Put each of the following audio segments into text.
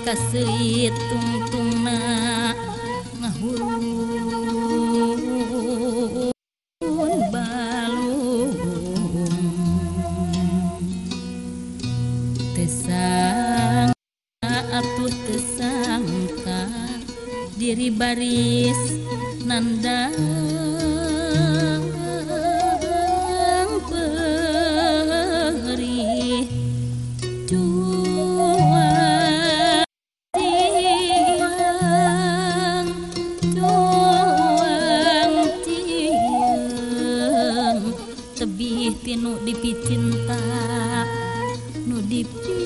kasihit tumtunga ngasanpun terangngka diri barisnannda Kinu dip picinta Nudipi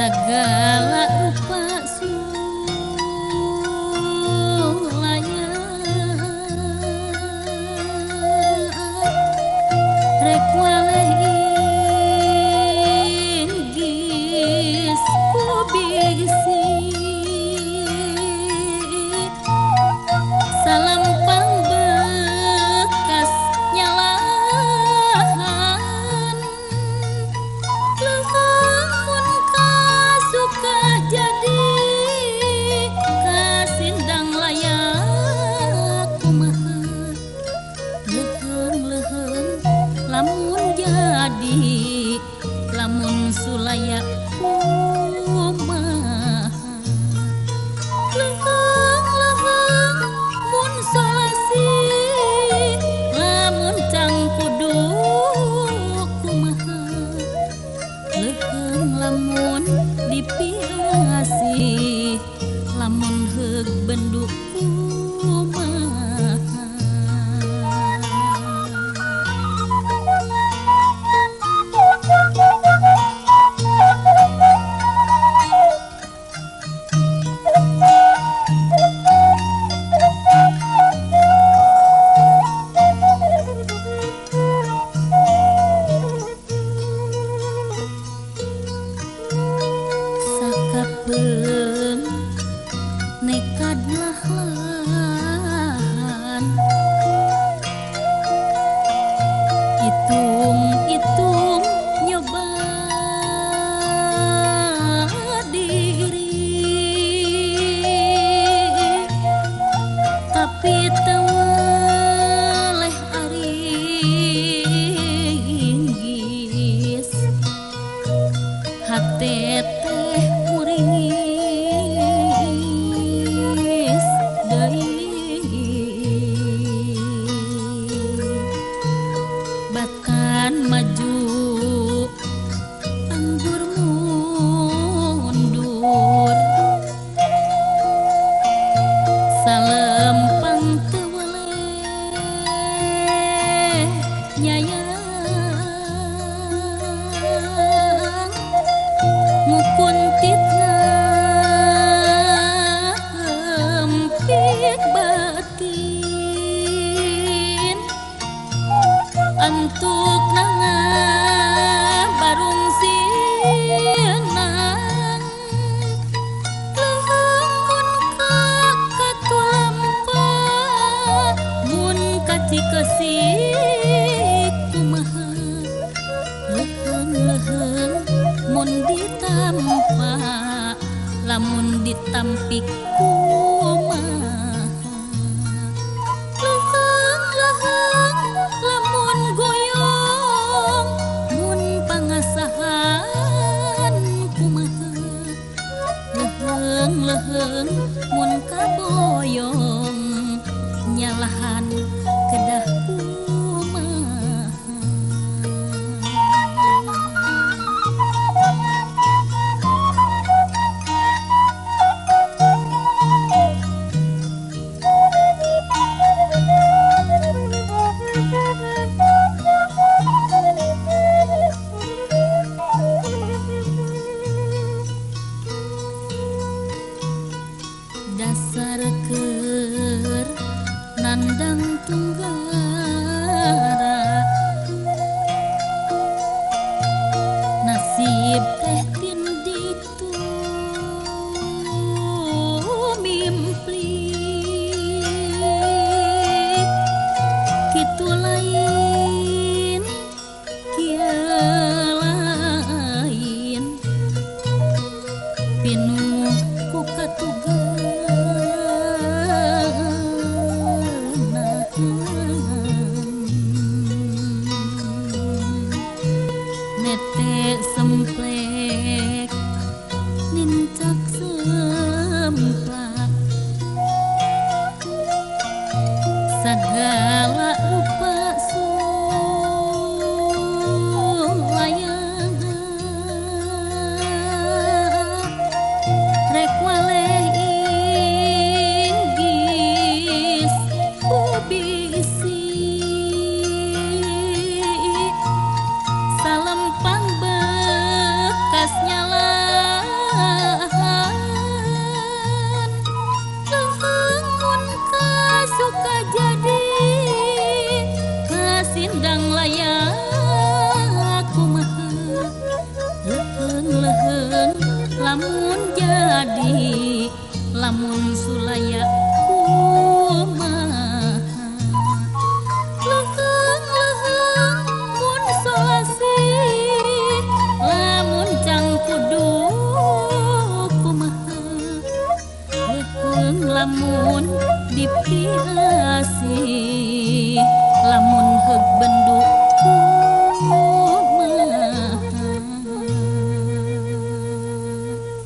adalah ruspa you My. maju kasih kumaha leuheun-leuheun mun ditampa lamun ditampik kumaha leuheun-leuheun lamun goyong mun pangasahan kumaha leuheun-leuheun mun kaboyong nyalahan